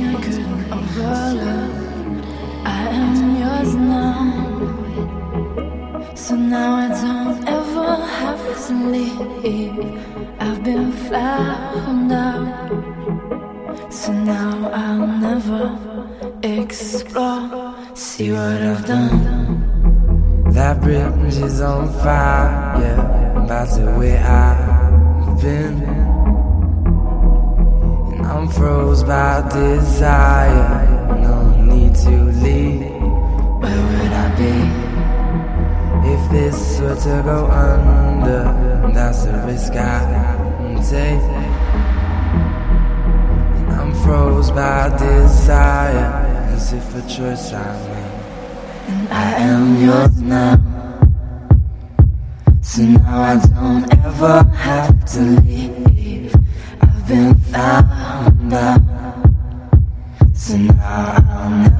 I couldn't overlook. I am yours now. So now I don't ever have to leave. I've been found out. So now I'll never explore. See what I've done. That bridge is on fire, yeah. About the way I've been. I'm froze by desire. No need to leave. Where would I be? If this were to go under, that's the risk I take. I'm froze by desire, as if a choice I made. And I am yours now. So now I don't ever have to leave. Been found out. So now I'll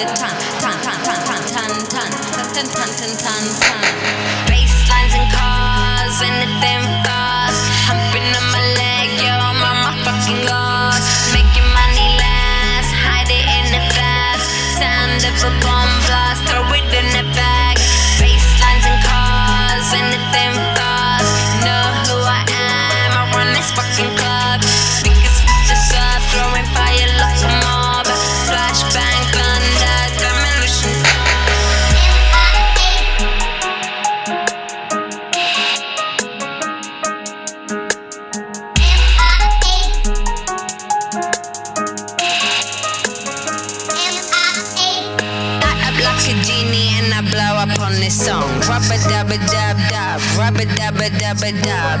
the time, time, time, time, time, time, time, time, time, time, time, time, dubba dub.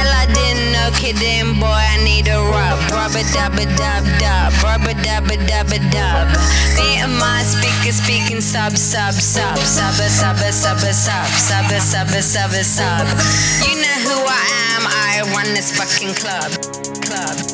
Aladdin, no kidding, boy, I need a rub. Rubber dubba dub dub, rubber dubba dubba dub. Me and my speaker speaking sub sub sub sub sub sub sub sub sub sub sub. You know who I am, I run this fucking. Club. Club.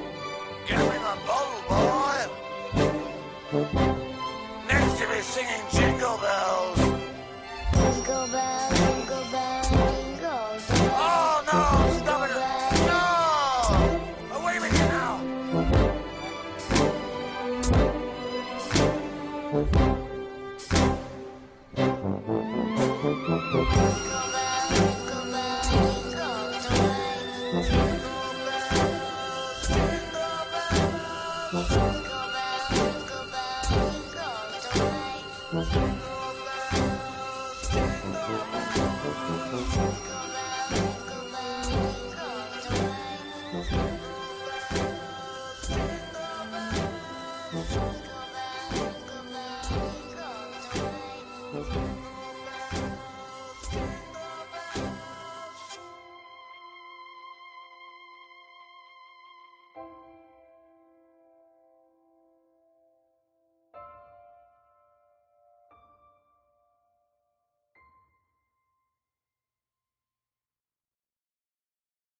singing.